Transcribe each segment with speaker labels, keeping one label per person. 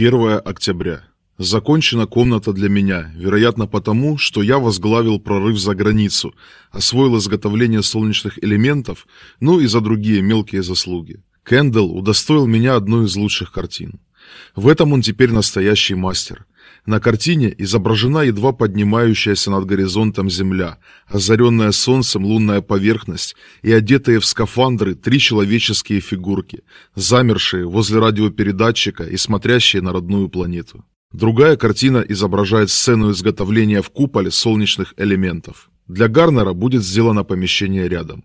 Speaker 1: 1 октября. Закончена комната для меня, вероятно потому, что я возглавил прорыв за границу, освоил изготовление солнечных элементов, ну и за другие мелкие заслуги. Кэндалл удостоил меня одной из лучших картин. В этом он теперь настоящий мастер. На картине изображена едва поднимающаяся над горизонтом земля, озаренная солнцем лунная поверхность и одетые в скафандры три человеческие фигурки, замершие возле радиопередатчика и смотрящие на родную планету. Другая картина изображает сцену изготовления в куполе солнечных элементов. Для Гарнера будет сделано помещение рядом.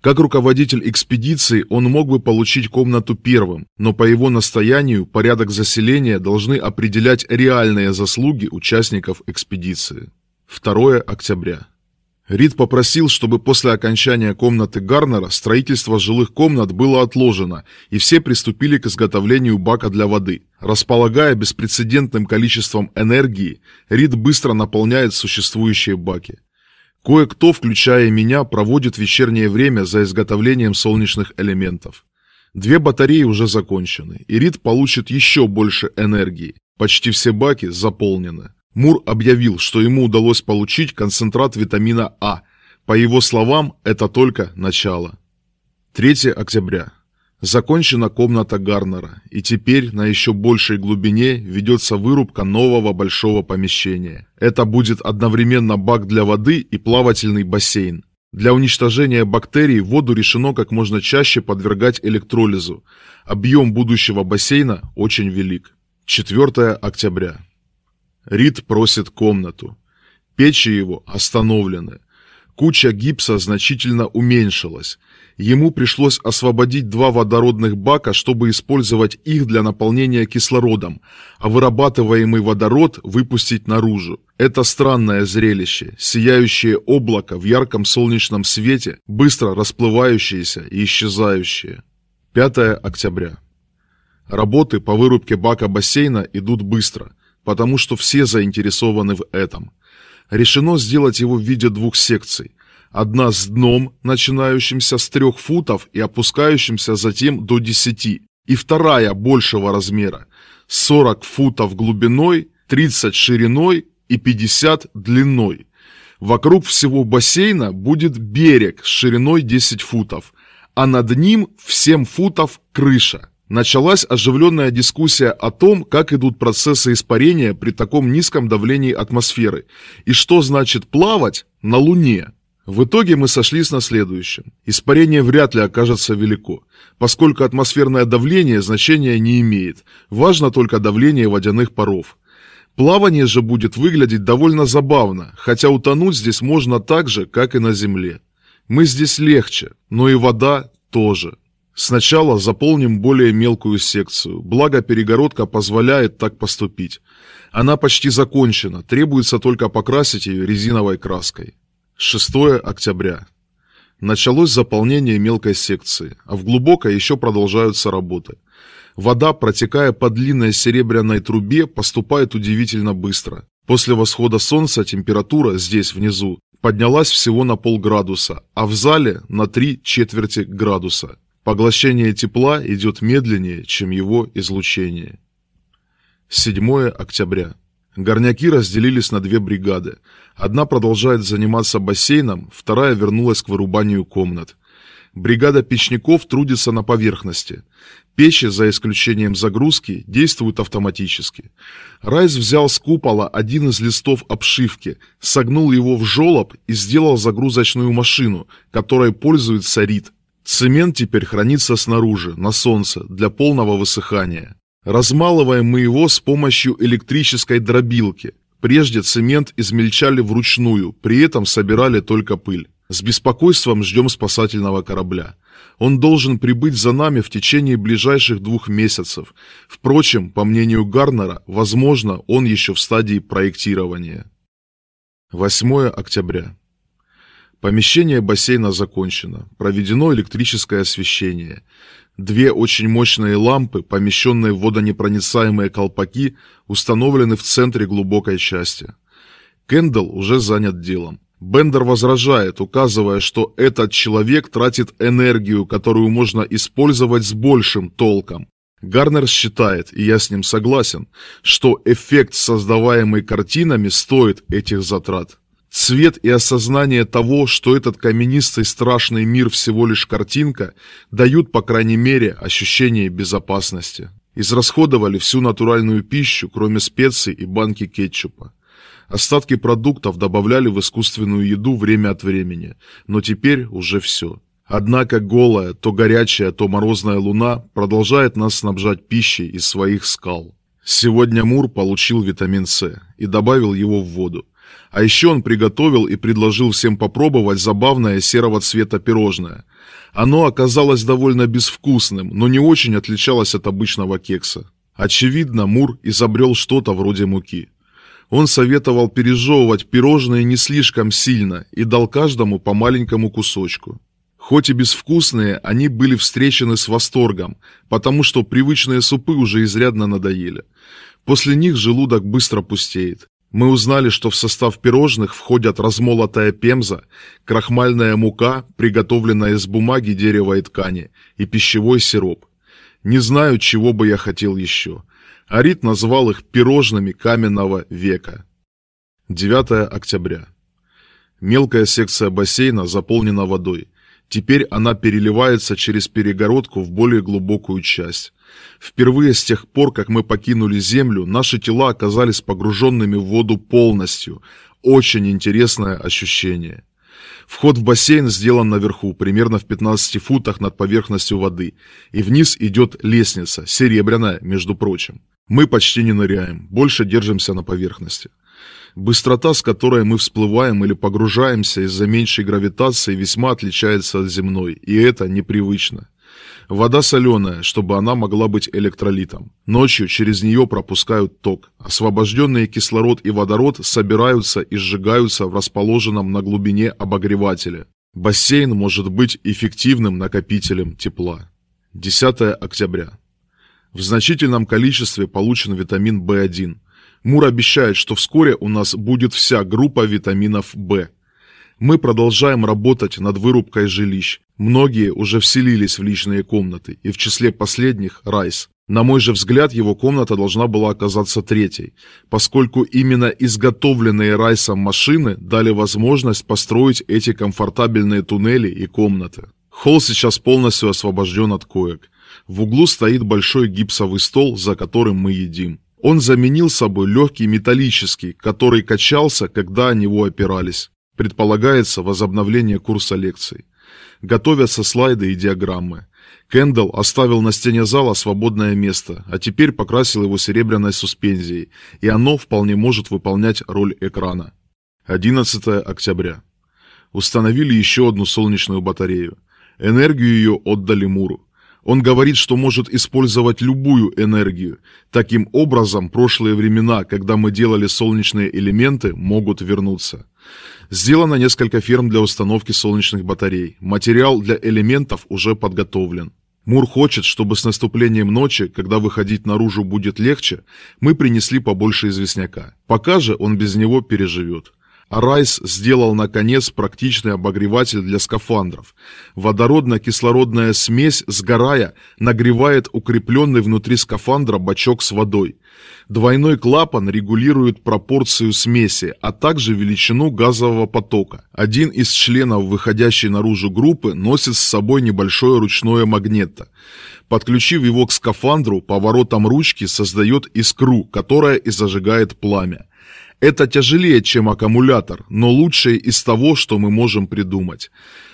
Speaker 1: Как руководитель экспедиции он мог бы получить комнату первым, но по его настоянию порядок заселения должны определять реальные заслуги участников экспедиции. 2 октября. Рид попросил, чтобы после окончания комнаты Гарнера строительство жилых комнат было отложено, и все приступили к изготовлению бака для воды. Располагая беспрецедентным количеством энергии, Рид быстро наполняет существующие баки. Кое-кто, включая меня, проводит вечернее время за изготовлением солнечных элементов. Две батареи уже закончены, и Рид получит еще больше энергии. Почти все баки заполнены. Мур объявил, что ему удалось получить концентрат витамина А. По его словам, это только начало. 3 октября. Закончена комната Гарнера, и теперь на еще большей глубине ведется вырубка нового большого помещения. Это будет одновременно бак для воды и плавательный бассейн. Для уничтожения бактерий воду решено как можно чаще подвергать электролизу. Объем будущего бассейна очень велик. 4 октября. Рид просит комнату. Печи его остановлены. Куча гипса значительно уменьшилась. Ему пришлось освободить два водородных бака, чтобы использовать их для наполнения кислородом, а вырабатываемый водород выпустить наружу. Это странное зрелище, сияющее облако в ярком солнечном свете, быстро расплывающееся и исчезающее. 5 октября. Работы по вырубке бака бассейна идут быстро потому что все заинтересованы в этом. Решено сделать его в виде двух секций. Одна с дном, начинающимся с трех футов и опускающимся затем до десяти, и вторая большего размера, 40 футов глубиной, 30 шириной и 50 длиной. Вокруг всего бассейна будет берег с шириной 10 футов, а над ним в 7 футов крыша. Началась оживленная дискуссия о том, как идут процессы испарения при таком низком давлении атмосферы и что значит плавать на Луне. В итоге мы сошлись на следующем. Испарение вряд ли окажется велико, поскольку атмосферное давление значения не имеет, важно только давление водяных паров. Плавание же будет выглядеть довольно забавно, хотя утонуть здесь можно так же, как и на Земле. Мы здесь легче, но и вода тоже. Сначала заполним более мелкую секцию, благо перегородка позволяет так поступить. Она почти закончена, требуется только покрасить ее резиновой краской. 6 октября. Началось заполнение мелкой секции, а в глубокой еще продолжаются работы. Вода, протекая по длинной серебряной трубе, поступает удивительно быстро. После восхода солнца температура здесь, внизу, поднялась всего на полградуса, а в зале на три четверти градуса. Поглощение тепла идет медленнее, чем его излучение. 7 октября. Горняки разделились на две бригады. Одна продолжает заниматься бассейном, вторая вернулась к вырубанию комнат. Бригада печников трудится на поверхности. Печи, за исключением загрузки, действуют автоматически. Райс взял с купола один из листов обшивки, согнул его в жолоб и сделал загрузочную машину, которой пользуется Рид, Цемент теперь хранится снаружи, на солнце, для полного высыхания. Размалываем мы его с помощью электрической дробилки. Прежде цемент измельчали вручную, при этом собирали только пыль. С беспокойством ждем спасательного корабля. Он должен прибыть за нами в течение ближайших двух месяцев. Впрочем, по мнению Гарнера, возможно, он еще в стадии проектирования. 8 октября. Помещение бассейна закончено. Проведено электрическое освещение. Две очень мощные лампы, помещенные в водонепроницаемые колпаки, установлены в центре глубокой части. Кендалл уже занят делом. Бендер возражает, указывая, что этот человек тратит энергию, которую можно использовать с большим толком. Гарнер считает, и я с ним согласен, что эффект, создаваемый картинами, стоит этих затрат. Цвет и осознание того, что этот каменистый страшный мир всего лишь картинка, дают, по крайней мере, ощущение безопасности. Израсходовали всю натуральную пищу, кроме специй и банки кетчупа. Остатки продуктов добавляли в искусственную еду время от времени, но теперь уже все. Однако голая, то горячая, то морозная луна продолжает нас снабжать пищей из своих скал. Сегодня Мур получил витамин С и добавил его в воду. А еще он приготовил и предложил всем попробовать забавное серого цвета пирожное. Оно оказалось довольно безвкусным, но не очень отличалось от обычного кекса. Очевидно, Мур изобрел что-то вроде муки. Он советовал пережевывать пирожные не слишком сильно и дал каждому по маленькому кусочку. Хоть и безвкусные, они были встречены с восторгом, потому что привычные супы уже изрядно надоели. После них желудок быстро пустеет. Мы узнали, что в состав пирожных входят размолотая пемза, крахмальная мука, приготовленная из бумаги, дерева и ткани, и пищевой сироп. Не знаю, чего бы я хотел еще. Арит назвал их пирожными каменного века. 9 октября. Мелкая секция бассейна заполнена водой. Теперь она переливается через перегородку в более глубокую часть. Впервые с тех пор, как мы покинули Землю, наши тела оказались погруженными в воду полностью. Очень интересное ощущение. Вход в бассейн сделан наверху, примерно в 15 футах над поверхностью воды, и вниз идет лестница, серебряная, между прочим. Мы почти не ныряем, больше держимся на поверхности. Быстрота, с которой мы всплываем или погружаемся из-за меньшей гравитации, весьма отличается от земной, и это непривычно. Вода соленая, чтобы она могла быть электролитом. Ночью через нее пропускают ток. Освобожденные кислород и водород собираются и сжигаются в расположенном на глубине обогревателе. Бассейн может быть эффективным накопителем тепла. 10 октября. В значительном количестве получен витамин В1. Мур обещает, что вскоре у нас будет вся группа витаминов В. Мы продолжаем работать над вырубкой жилищ. Многие уже вселились в личные комнаты, и в числе последних – Райс. На мой же взгляд, его комната должна была оказаться третьей, поскольку именно изготовленные Райсом машины дали возможность построить эти комфортабельные туннели и комнаты. Холл сейчас полностью освобожден от коек. В углу стоит большой гипсовый стол, за которым мы едим. Он заменил собой легкий металлический, который качался, когда о него опирались. Предполагается возобновление курса лекций. Готовятся слайды и диаграммы. Кендалл оставил на стене зала свободное место, а теперь покрасил его серебряной суспензией, и оно вполне может выполнять роль экрана. 11 октября. Установили еще одну солнечную батарею. Энергию ее отдали Муру. Он говорит, что может использовать любую энергию. Таким образом, прошлые времена, когда мы делали солнечные элементы, могут вернуться. Сделано несколько ферм для установки солнечных батарей. Материал для элементов уже подготовлен. Мур хочет, чтобы с наступлением ночи, когда выходить наружу будет легче, мы принесли побольше известняка. Пока же он без него переживет. Райс сделал, наконец, практичный обогреватель для скафандров. Водородно-кислородная смесь, сгорая, нагревает укрепленный внутри скафандра бачок с водой. Двойной клапан регулирует пропорцию смеси, а также величину газового потока. Один из членов выходящей наружу группы носит с собой небольшое ручное магнето. Подключив его к скафандру, поворотом ручки создает искру, которая и зажигает пламя. Это тяжелее, чем аккумулятор, но лучшее из того, что мы можем придумать.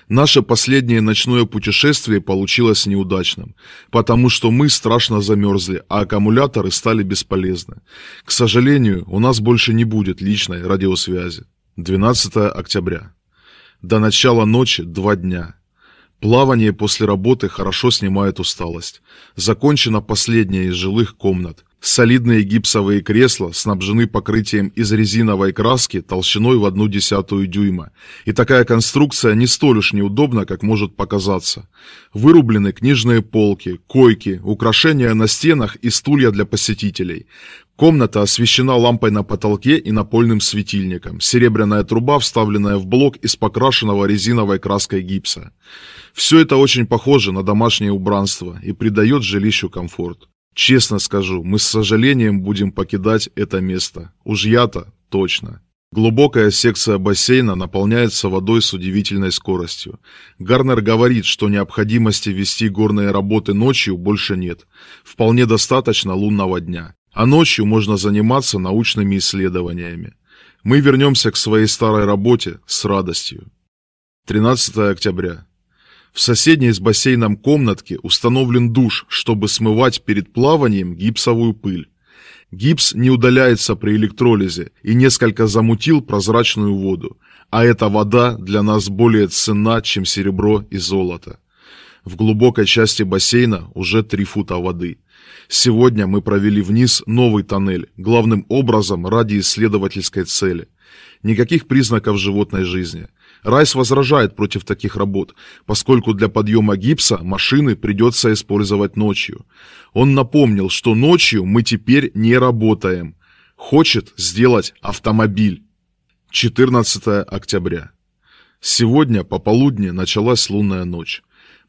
Speaker 1: Наше последнее ночное путешествие получилось неудачным, потому что мы страшно замерзли, а аккумуляторы стали бесполезны. К сожалению, у нас больше не будет личной радиосвязи. 12 октября. До начала ночи два дня. Плавание после работы хорошо снимает усталость. Закончена последняя из жилых комнат. Солидные гипсовые кресла снабжены покрытием из резиновой краски толщиной в одну десятую дюйма. И такая конструкция не столь уж неудобна, как может показаться. Вырублены книжные полки, койки, украшения на стенах и стулья для посетителей. Комната освещена лампой на потолке и напольным светильником. Серебряная труба, вставленная в блок из покрашенного резиновой краской гипса. Все это очень похоже на домашнее убранство и придает жилищу комфорт. Честно скажу, мы с сожалением будем покидать это место. Уж я-то точно. Глубокая секция бассейна наполняется водой с удивительной скоростью. Гарнер говорит, что необходимости вести горные работы ночью больше нет. Вполне достаточно лунного дня. А ночью можно заниматься научными исследованиями. Мы вернемся к своей старой работе с радостью. 13 октября. В соседней с бассейном комнатке установлен душ, чтобы смывать перед плаванием гипсовую пыль. Гипс не удаляется при электролизе и несколько замутил прозрачную воду, а эта вода для нас более ценна, чем серебро и золото. В глубокой части бассейна уже 3 фута воды. Сегодня мы провели вниз новый тоннель, главным образом ради исследовательской цели. Никаких признаков животной жизни – Райс возражает против таких работ, поскольку для подъема гипса машины придется использовать ночью. Он напомнил, что ночью мы теперь не работаем. Хочет сделать автомобиль. 14 октября. Сегодня по полудни началась лунная ночь.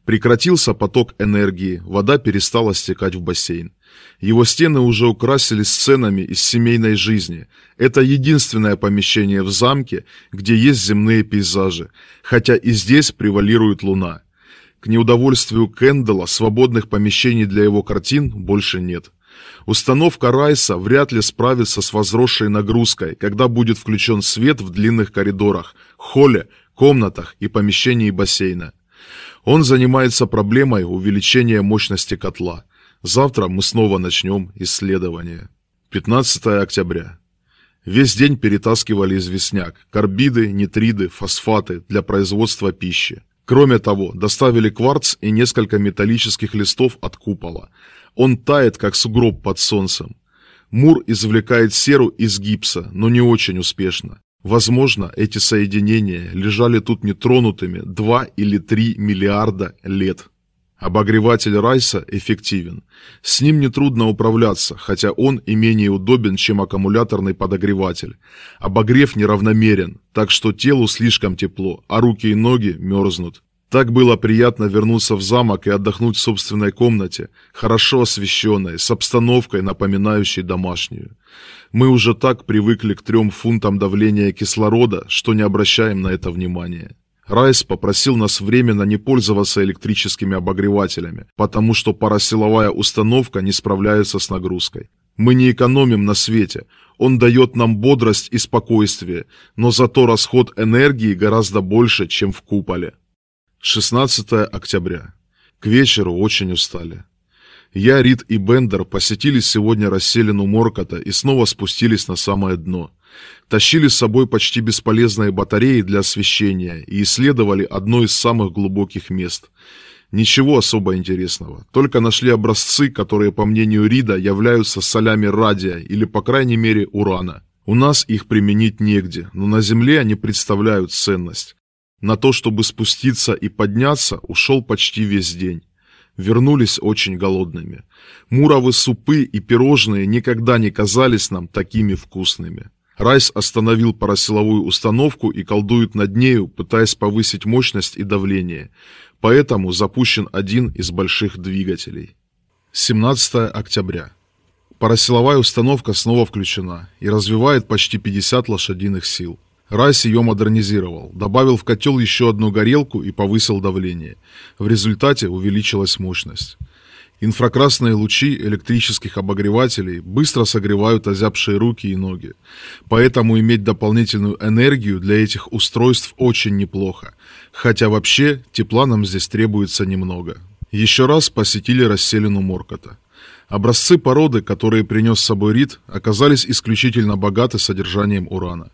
Speaker 1: Прекратился поток энергии, вода перестала стекать в бассейн. Его стены уже украсили сценами из семейной жизни. Это единственное помещение в замке, где есть земные пейзажи, хотя и здесь превалирует луна. К неудовольствию Кэндала свободных помещений для его картин больше нет. Установка Райса вряд ли справится с возросшей нагрузкой, когда будет включен свет в длинных коридорах, холле, комнатах и помещении бассейна. Он занимается проблемой увеличения мощности котла – Завтра мы снова начнем исследование. 15 октября. Весь день перетаскивали известняк, карбиды, нитриды, фосфаты для производства пищи. Кроме того, доставили кварц и несколько металлических листов от купола. Он тает, как сугроб под солнцем. Мур извлекает серу из гипса, но не очень успешно. Возможно, эти соединения лежали тут нетронутыми 2 или 3 миллиарда лет. Обогреватель Райса эффективен. С ним нетрудно управляться, хотя он и менее удобен, чем аккумуляторный подогреватель. Обогрев неравномерен, так что телу слишком тепло, а руки и ноги мерзнут. Так было приятно вернуться в замок и отдохнуть в собственной комнате, хорошо освещенной, с обстановкой, напоминающей домашнюю. Мы уже так привыкли к трем фунтам давления кислорода, что не обращаем на это внимания. Райс попросил нас временно не пользоваться электрическими обогревателями, потому что парасиловая установка не справляется с нагрузкой. Мы не экономим на свете, он дает нам бодрость и спокойствие, но зато расход энергии гораздо больше, чем в куполе. 16 октября. К вечеру очень устали. Я, Рид и Бендер посетили сегодня расселину Моркота и снова спустились на самое дно – тащили с собой почти бесполезные батареи для освещения и исследовали одно из самых глубоких мест. Ничего особо интересного, только нашли образцы, которые, по мнению Рида, являются солями радия или, по крайней мере, урана. У нас их применить негде, но на Земле они представляют ценность. На то, чтобы спуститься и подняться, ушел почти весь день. Вернулись очень голодными. Муровы супы и пирожные никогда не казались нам такими вкусными. Райс остановил парасиловую установку и колдует над нею, пытаясь повысить мощность и давление. Поэтому запущен один из больших двигателей. 17 октября. Парасиловая установка снова включена и развивает почти 50 лошадиных сил. Райс ее модернизировал, добавил в котел еще одну горелку и повысил давление. В результате увеличилась мощность. Инфракрасные лучи электрических обогревателей быстро согревают озябшие руки и ноги. Поэтому иметь дополнительную энергию для этих устройств очень неплохо. Хотя вообще тепла нам здесь требуется немного. Еще раз посетили расселину Моркота. Образцы породы, которые принес с собой Рид, оказались исключительно богаты содержанием урана.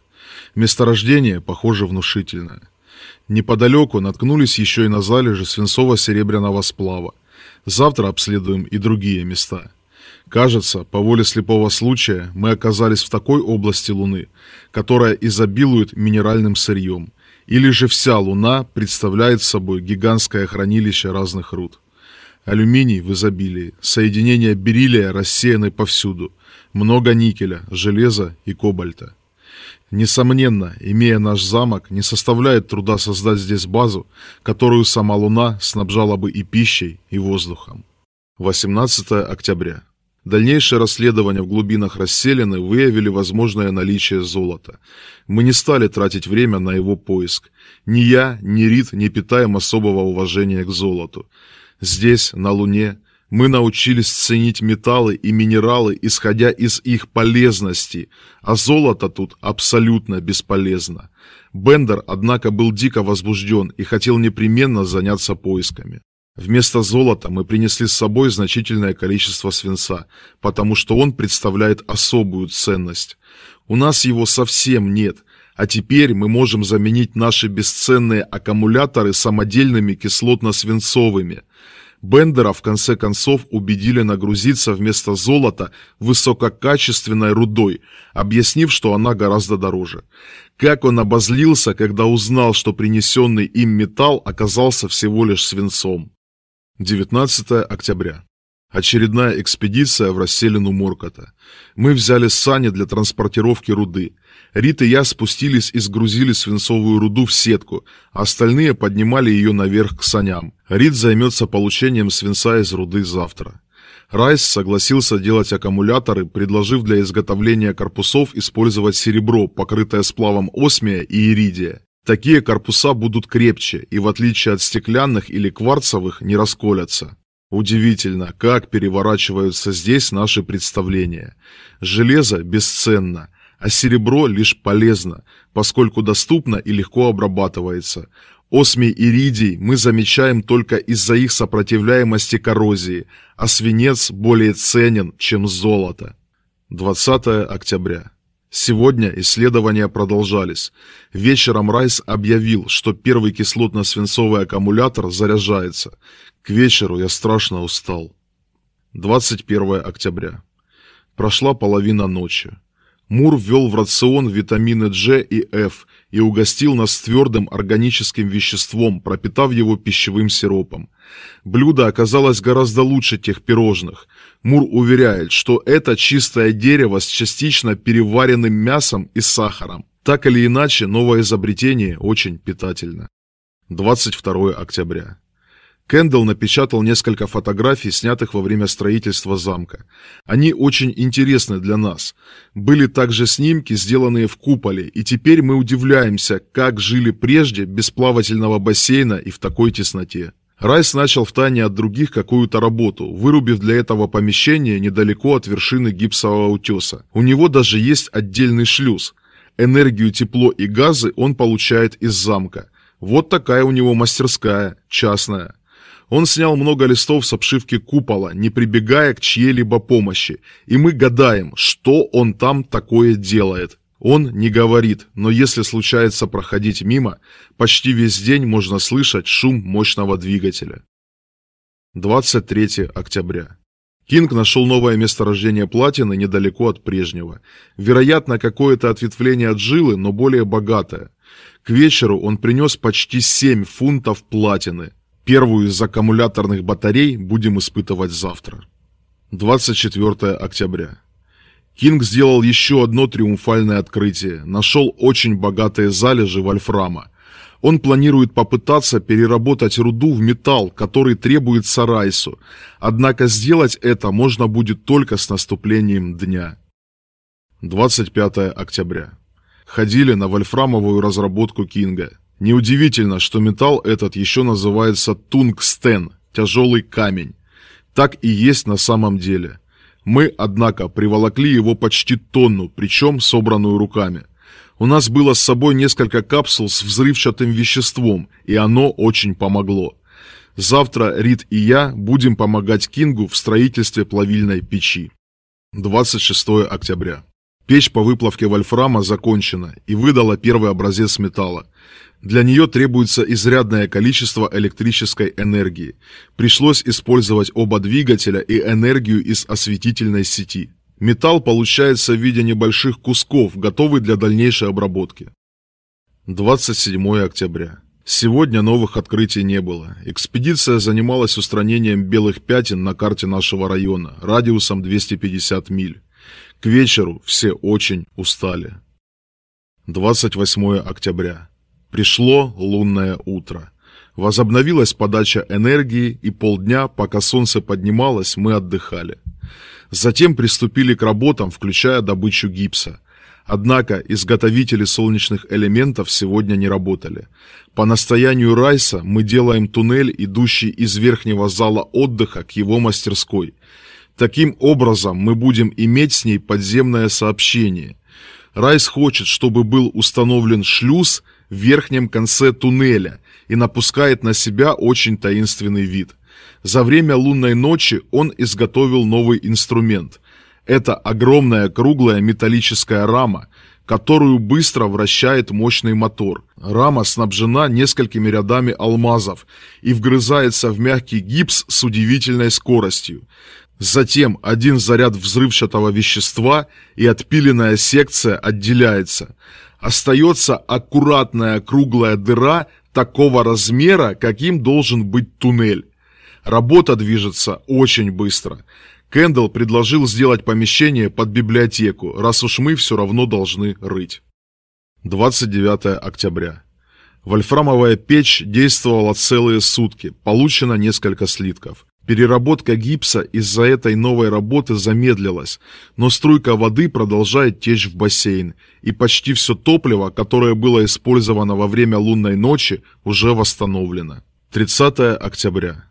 Speaker 1: Месторождение, похоже, внушительное. Неподалеку наткнулись еще и на залежи свинцово-серебряного сплава. Завтра обследуем и другие места. Кажется, по воле слепого случая мы оказались в такой области Луны, которая изобилует минеральным сырьем, или же вся Луна представляет собой гигантское хранилище разных руд. Алюминий в изобилии, соединения бериллия рассеяны повсюду, много никеля, железа и кобальта. Несомненно, имея наш замок, не составляет труда создать здесь базу, которую сама Луна снабжала бы и пищей, и воздухом. 18 октября. Дальнейшее расследование в глубинах расселены выявили возможное наличие золота. Мы не стали тратить время на его поиск. Ни я, ни Рид не питаем особого уважения к золоту. Здесь, на Луне, мы научились ценить металлы и минералы, исходя из их полезности, а золото тут абсолютно бесполезно. Бендер, однако, был дико возбужден и хотел непременно заняться поисками. Вместо золота мы принесли с собой значительное количество свинца, потому что он представляет особую ценность. У нас его совсем нет, а теперь мы можем заменить наши бесценные аккумуляторы самодельными кислотно-свинцовыми – Бендера в конце концов убедили нагрузиться вместо золота высококачественной рудой, объяснив, что она гораздо дороже. Как он обозлился, когда узнал, что принесенный им металл оказался всего лишь свинцом. 19 октября. Очередная экспедиция в расселину Моркота. Мы взяли сани для транспортировки руды. Рит и я спустились и сгрузили свинцовую руду в сетку, а остальные поднимали ее наверх к саням. Рит займется получением свинца из руды завтра. Райс согласился делать аккумуляторы, предложив для изготовления корпусов использовать серебро, покрытое сплавом осмия и иридия. Такие корпуса будут крепче и, в отличие от стеклянных или кварцевых, не расколятся. Удивительно, как переворачиваются здесь наши представления. Железо бесценно, а серебро лишь полезно, поскольку доступно и легко обрабатывается. Осмий иридий мы замечаем только из-за их сопротивляемости коррозии, а свинец более ценен, чем золото. 20 октября. Сегодня исследования продолжались. Вечером Райс объявил, что первый кислотно-свинцовый аккумулятор заряжается. К вечеру я страшно устал. 21 октября. Прошла половина ночи. Мур ввел в рацион витамины G и F и угостил нас твердым органическим веществом, пропитав его пищевым сиропом. Блюдо оказалось гораздо лучше тех пирожных. Мур уверяет, что это чистое дерево с частично переваренным мясом и сахаром. Так или иначе, новое изобретение очень питательно. 22 октября. Кендалл напечатал несколько фотографий, снятых во время строительства замка. Они очень интересны для нас. Были также снимки, сделанные в куполе, и теперь мы удивляемся, как жили прежде без плавательного бассейна и в такой тесноте. Райс начал втайне от других какую-то работу, вырубив для этого помещение недалеко от вершины гипсового утеса. У него даже есть отдельный шлюз. Энергию, тепло и газы он получает из замка. Вот такая у него мастерская, частная. Он снял много листов с обшивки купола, не прибегая к чьей-либо помощи, и мы гадаем, что он там такое делает. Он не говорит, но если случается проходить мимо, почти весь день можно слышать шум мощного двигателя. 23 октября. Кинг нашел новое месторождение платины недалеко от прежнего. Вероятно, какое-то ответвление от жилы, но более богатое. К вечеру он принес почти 7 фунтов платины. Первую из аккумуляторных батарей будем испытывать завтра. 24 октября. Кинг сделал еще одно триумфальное открытие. Нашел очень богатые залежи вольфрама. Он планирует попытаться переработать руду в металл, который требуется Райсу. Однако сделать это можно будет только с наступлением дня. 25 октября. Ходили на вольфрамовую разработку Кинга. Неудивительно, что металл этот еще называется тунгстен, тяжелый камень. Так и есть на самом деле. Мы, однако, приволокли его почти тонну, причем собранную руками. У нас было с собой несколько капсул с взрывчатым веществом, и оно очень помогло. Завтра Рид и я будем помогать Кингу в строительстве плавильной печи. 26 октября. Печь по выплавке вольфрама закончена и выдала первый образец металла. Для нее требуется изрядное количество электрической энергии. Пришлось использовать оба двигателя и энергию из осветительной сети. Металл получается в виде небольших кусков, готовый для дальнейшей обработки. 27 октября. Сегодня новых открытий не было. Экспедиция занималась устранением белых пятен на карте нашего района, радиусом 250 миль. К вечеру все очень устали. 28 октября. Пришло лунное утро. Возобновилась подача энергии, и полдня, пока солнце поднималось, мы отдыхали. Затем приступили к работам, включая добычу гипса. Однако изготовители солнечных элементов сегодня не работали. По настоянию Райса мы делаем туннель, идущий из верхнего зала отдыха к его мастерской. Таким образом мы будем иметь с ней подземное сообщение. Райс хочет, чтобы был установлен шлюз в верхнем конце туннеля и напускает на себя очень таинственный вид. За время лунной ночи он изготовил новый инструмент. Это огромная круглая металлическая рама, которую быстро вращает мощный мотор. Рама снабжена несколькими рядами алмазов и вгрызается в мягкий гипс с удивительной скоростью. Затем один заряд взрывчатого вещества и отпиленная секция отделяется. Остается аккуратная круглая дыра такого размера, каким должен быть туннель. Работа движется очень быстро. Кэндалл предложил сделать помещение под библиотеку, раз уж мы все равно должны рыть. 29 октября. Вольфрамовая печь действовала целые сутки, получено несколько слитков. Переработка гипса из-за этой новой работы замедлилась, но струйка воды продолжает течь в бассейн, и почти все топливо, которое было использовано во время лунной ночи, уже восстановлено. 30 октября.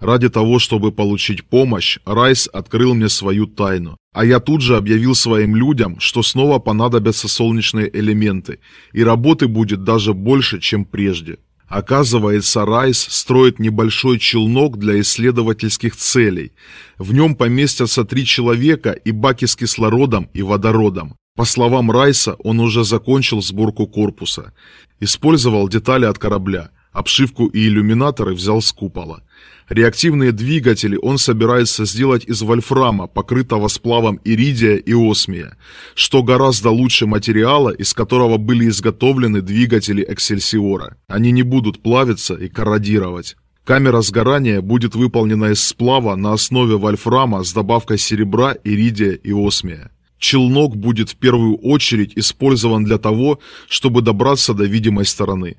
Speaker 1: Ради того, чтобы получить помощь, Райс открыл мне свою тайну. А я тут же объявил своим людям, что снова понадобятся солнечные элементы, и работы будет даже больше, чем прежде. Оказывается, Райс строит небольшой челнок для исследовательских целей. В нем поместятся три человека и баки с кислородом и водородом. По словам Райса, он уже закончил сборку корпуса. Использовал детали от корабля, обшивку и иллюминаторы взял с купола. Реактивные двигатели он собирается сделать из вольфрама, покрытого сплавом иридия и осмия, что гораздо лучше материала, из которого были изготовлены двигатели Эксельсиора. Они не будут плавиться и корродировать. Камера сгорания будет выполнена из сплава на основе вольфрама с добавкой серебра, иридия и осмия. Челнок будет в первую очередь использован для того, чтобы добраться до видимой стороны.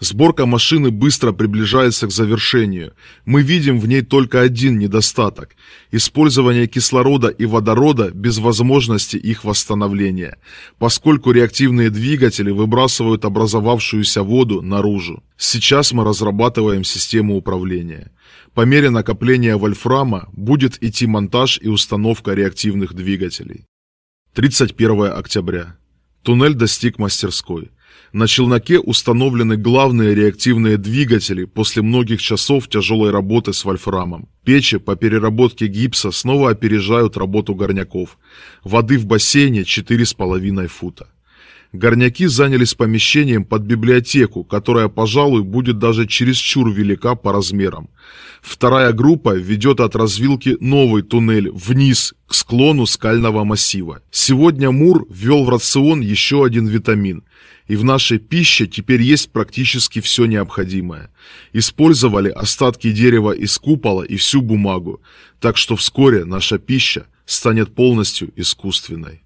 Speaker 1: Сборка машины быстро приближается к завершению. Мы видим в ней только один недостаток – использование кислорода и водорода без возможности их восстановления, поскольку реактивные двигатели выбрасывают образовавшуюся воду наружу. Сейчас мы разрабатываем систему управления. По мере накопления вольфрама будет идти монтаж и установка реактивных двигателей. 31 октября. Туннель достиг мастерской. На челноке установлены главные реактивные двигатели после многих часов тяжелой работы с вольфрамом. Печи по переработке гипса снова опережают работу горняков. Воды в бассейне 4,5 фута. Горняки занялись помещением под библиотеку, которая, пожалуй, будет даже чересчур велика по размерам. Вторая группа ведет от развилки новый туннель вниз к склону скального массива. Сегодня Мур ввел в рацион еще один витамин и в нашей пище теперь есть практически все необходимое. Использовали остатки дерева из купола и всю бумагу, так что вскоре наша пища станет полностью искусственной.